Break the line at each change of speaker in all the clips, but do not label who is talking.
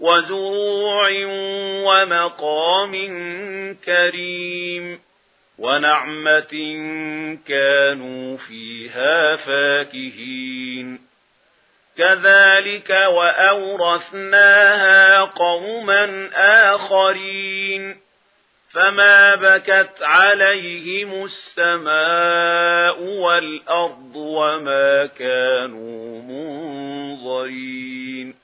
وزروع ومقام كريم ونعمة كانوا فيها فاكهين. كذلك وأورثناها قوما آخرين. فما بكت عليهم السماء والأرض وما كانوا منظرين.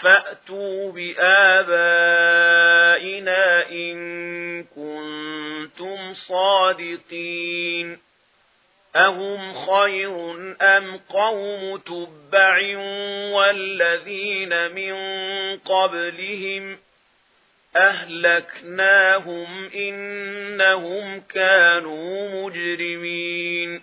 فأتوا بآبائنا إن كنتم صادقين أهم خير أم قوم تبع والذين من قبلهم أهلكناهم إنهم كانوا مجرمين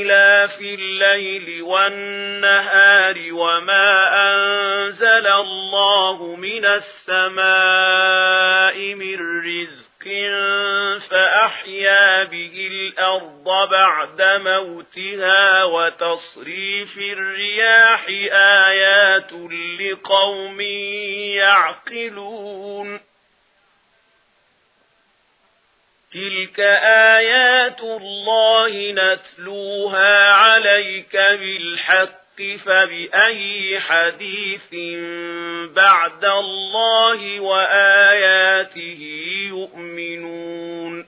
اختلاف الليل والنهار وما أنزل الله من السماء من رزق فأحيا به الأرض بعد موتها وتصريف الرياح آيات لقوم يعقلون تِلْكَ آيَاتُ اللَّهِ نَتْلُوهَا عَلَيْكَ بِالْحَقِّ فَبِأَيِّ حَدِيثٍ بَعْدَ اللَّهِ وَآيَاتِهِ يُؤْمِنُونَ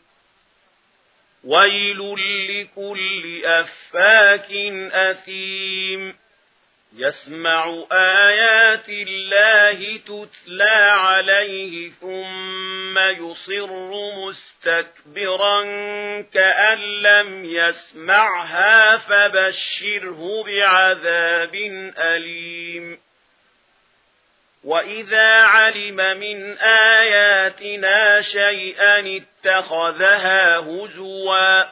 وَيْلٌ لِكُلِّ أَفَّاكٍ أَثِيمٍ يسمع آيات الله تتلى عليه ثم يصر مستكبرا كأن لم يسمعها فبشره بعذاب أليم. وَإِذَا عَلِمَ مِنْ آيَاتِنَا شَيْئًا اتَّخَذَهَا هُزُوًا